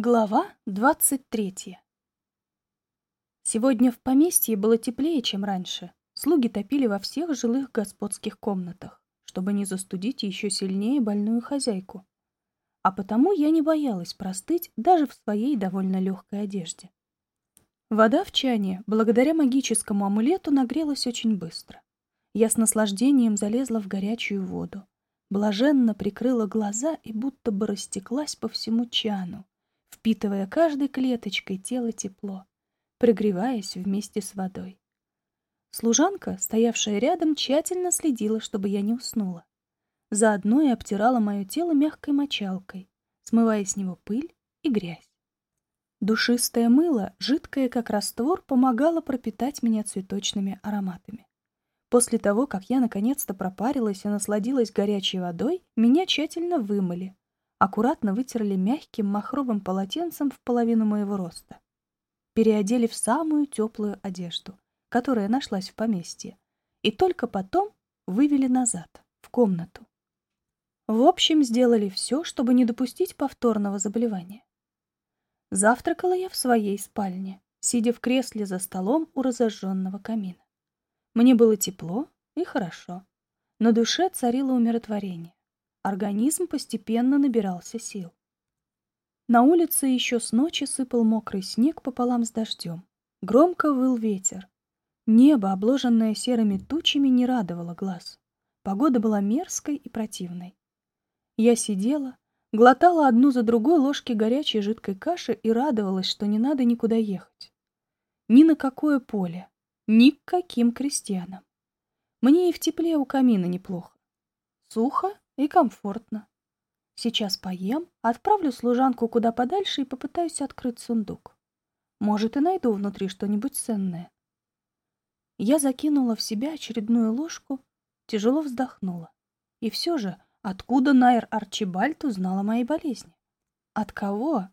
Глава двадцать третья Сегодня в поместье было теплее, чем раньше. Слуги топили во всех жилых господских комнатах, чтобы не застудить еще сильнее больную хозяйку. А потому я не боялась простыть даже в своей довольно легкой одежде. Вода в чане, благодаря магическому амулету, нагрелась очень быстро. Я с наслаждением залезла в горячую воду, блаженно прикрыла глаза и будто бы растеклась по всему чану, впитывая каждой клеточкой тело тепло, прогреваясь вместе с водой. Служанка, стоявшая рядом, тщательно следила, чтобы я не уснула. Заодно и обтирала мое тело мягкой мочалкой, смывая с него пыль и грязь. Душистое мыло, жидкое как раствор, помогало пропитать меня цветочными ароматами. После того, как я наконец-то пропарилась и насладилась горячей водой, меня тщательно вымыли, аккуратно вытерли мягким махровым полотенцем в половину моего роста. Переодели в самую теплую одежду, которая нашлась в поместье, и только потом вывели назад, в комнату. В общем, сделали все, чтобы не допустить повторного заболевания. Завтракала я в своей спальне, сидя в кресле за столом у разожженного камина. Мне было тепло и хорошо. На душе царило умиротворение. Организм постепенно набирался сил. На улице еще с ночи сыпал мокрый снег пополам с дождем. Громко выл ветер. Небо, обложенное серыми тучами, не радовало глаз. Погода была мерзкой и противной. Я сидела, глотала одну за другой ложки горячей жидкой каши и радовалась, что не надо никуда ехать. Ни на какое поле, ни к каким крестьянам. Мне и в тепле у камина неплохо. Сухо и комфортно. Сейчас поем, отправлю служанку куда подальше и попытаюсь открыть сундук. Может, и найду внутри что-нибудь ценное. Я закинула в себя очередную ложку, тяжело вздохнула. И все же, откуда Найр Арчибальд узнала моей болезни? От кого?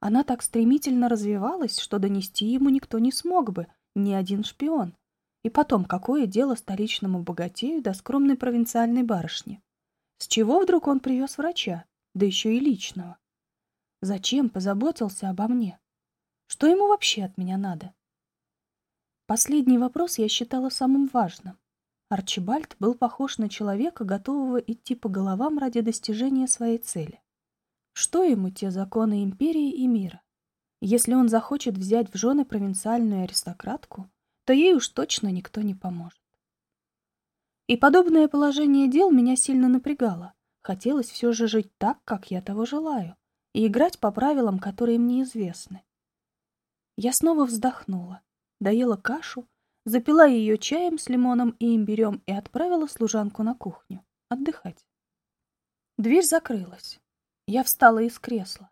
Она так стремительно развивалась, что донести ему никто не смог бы, ни один шпион. И потом, какое дело столичному богатею до скромной провинциальной барышни? С чего вдруг он привез врача, да еще и личного? Зачем позаботился обо мне? Что ему вообще от меня надо? Последний вопрос я считала самым важным. Арчибальд был похож на человека, готового идти по головам ради достижения своей цели. Что ему те законы империи и мира? Если он захочет взять в жены провинциальную аристократку, то ей уж точно никто не поможет. И подобное положение дел меня сильно напрягало. Хотелось все же жить так, как я того желаю, и играть по правилам, которые мне известны. Я снова вздохнула, доела кашу, запила ее чаем с лимоном и имбирем и отправила служанку на кухню отдыхать. Дверь закрылась. Я встала из кресла.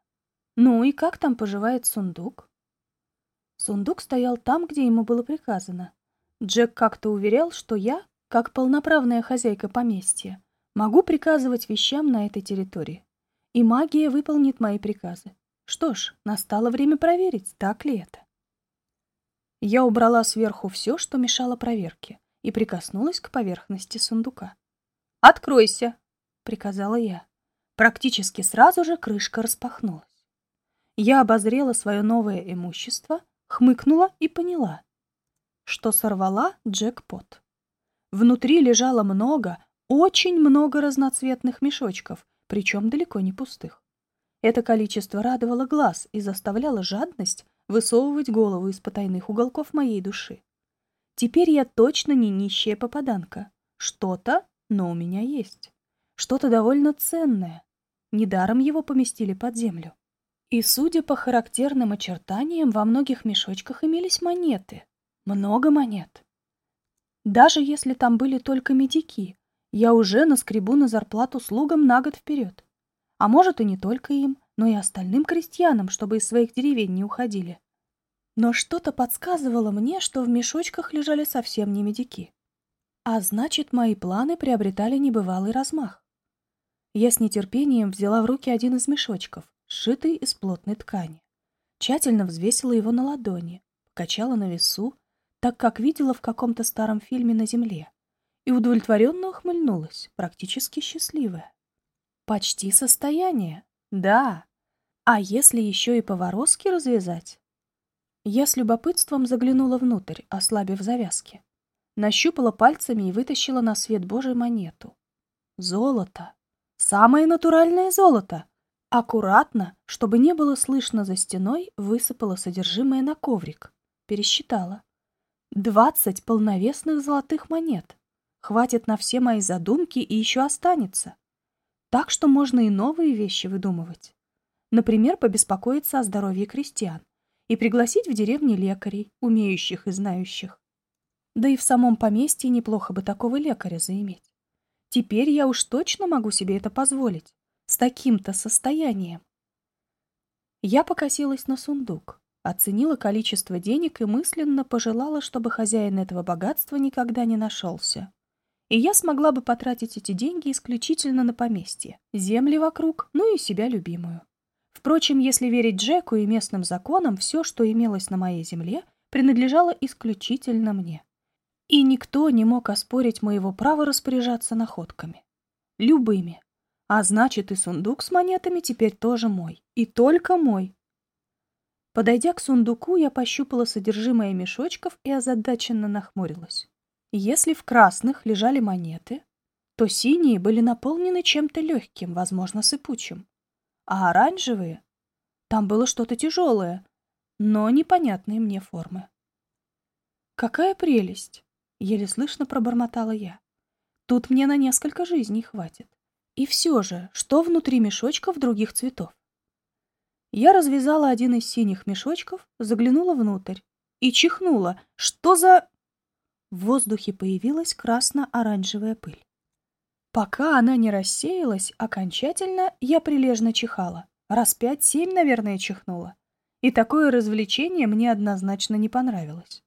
Ну и как там поживает сундук? Сундук стоял там, где ему было приказано. Джек как-то уверял, что я, как полноправная хозяйка поместья, могу приказывать вещам на этой территории. И магия выполнит мои приказы. Что ж, настало время проверить, так ли это. Я убрала сверху все, что мешало проверке, и прикоснулась к поверхности сундука. «Откройся!» — приказала я. Практически сразу же крышка распахнулась. Я обозрела свое новое имущество, хмыкнула и поняла, что сорвала джекпот. Внутри лежало много, очень много разноцветных мешочков, причем далеко не пустых. Это количество радовало глаз и заставляло жадность высовывать голову из потайных уголков моей души. Теперь я точно не нищая попаданка. Что-то, но у меня есть. Что-то довольно ценное. Недаром его поместили под землю. И, судя по характерным очертаниям, во многих мешочках имелись монеты. Много монет. Даже если там были только медики, я уже наскребу на зарплату слугам на год вперед. А может и не только им, но и остальным крестьянам, чтобы из своих деревень не уходили. Но что-то подсказывало мне, что в мешочках лежали совсем не медики. А значит, мои планы приобретали небывалый размах. Я с нетерпением взяла в руки один из мешочков, сшитый из плотной ткани. Тщательно взвесила его на ладони, покачала на весу так как видела в каком-то старом фильме на Земле, и удовлетворенно ухмыльнулась, практически счастливая. Почти состояние, да. А если еще и поворозки развязать? Я с любопытством заглянула внутрь, ослабив завязки. Нащупала пальцами и вытащила на свет Божий монету. Золото. Самое натуральное золото. Аккуратно, чтобы не было слышно за стеной, высыпала содержимое на коврик. Пересчитала. Двадцать полновесных золотых монет. Хватит на все мои задумки и еще останется. Так что можно и новые вещи выдумывать. Например, побеспокоиться о здоровье крестьян и пригласить в деревне лекарей, умеющих и знающих. Да и в самом поместье неплохо бы такого лекаря заиметь. Теперь я уж точно могу себе это позволить. С таким-то состоянием. Я покосилась на сундук оценила количество денег и мысленно пожелала, чтобы хозяин этого богатства никогда не нашелся. И я смогла бы потратить эти деньги исключительно на поместье, земли вокруг, ну и себя любимую. Впрочем, если верить Джеку и местным законам, все, что имелось на моей земле, принадлежало исключительно мне. И никто не мог оспорить моего права распоряжаться находками. Любыми. А значит, и сундук с монетами теперь тоже мой. И только мой. Подойдя к сундуку, я пощупала содержимое мешочков и озадаченно нахмурилась. Если в красных лежали монеты, то синие были наполнены чем-то легким, возможно, сыпучим. А оранжевые? Там было что-то тяжелое, но непонятные мне формы. «Какая прелесть!» — еле слышно пробормотала я. «Тут мне на несколько жизней хватит. И все же, что внутри мешочков других цветов? Я развязала один из синих мешочков, заглянула внутрь и чихнула. Что за... В воздухе появилась красно-оранжевая пыль. Пока она не рассеялась, окончательно я прилежно чихала. Раз пять-семь, наверное, чихнула. И такое развлечение мне однозначно не понравилось.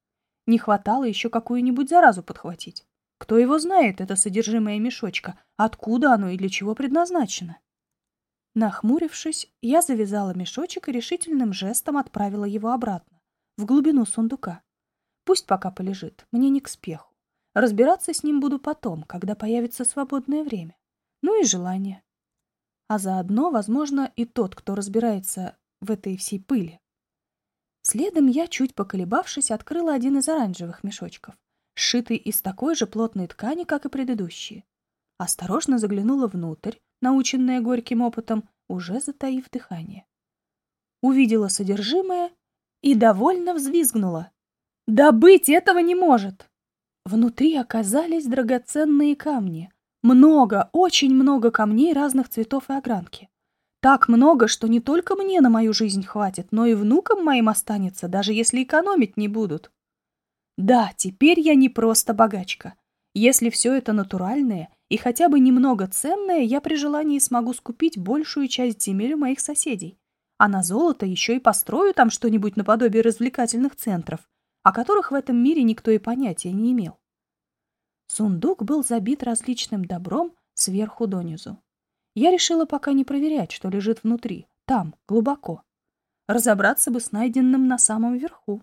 Не хватало еще какую-нибудь заразу подхватить. Кто его знает, это содержимое мешочка, откуда оно и для чего предназначено? Нахмурившись, я завязала мешочек и решительным жестом отправила его обратно, в глубину сундука. Пусть пока полежит, мне не к спеху. Разбираться с ним буду потом, когда появится свободное время. Ну и желание. А заодно, возможно, и тот, кто разбирается в этой всей пыли. Следом я, чуть поколебавшись, открыла один из оранжевых мешочков, сшитый из такой же плотной ткани, как и предыдущие. Осторожно заглянула внутрь, наученная горьким опытом, уже затаив дыхание. Увидела содержимое и довольно взвизгнула. «Да быть этого не может!» Внутри оказались драгоценные камни. Много, очень много камней разных цветов и огранки. Так много, что не только мне на мою жизнь хватит, но и внукам моим останется, даже если экономить не будут. Да, теперь я не просто богачка. Если все это натуральное и хотя бы немного ценное, я при желании смогу скупить большую часть земель у моих соседей. А на золото еще и построю там что-нибудь наподобие развлекательных центров, о которых в этом мире никто и понятия не имел. Сундук был забит различным добром сверху донизу. Я решила пока не проверять, что лежит внутри, там, глубоко. Разобраться бы с найденным на самом верху.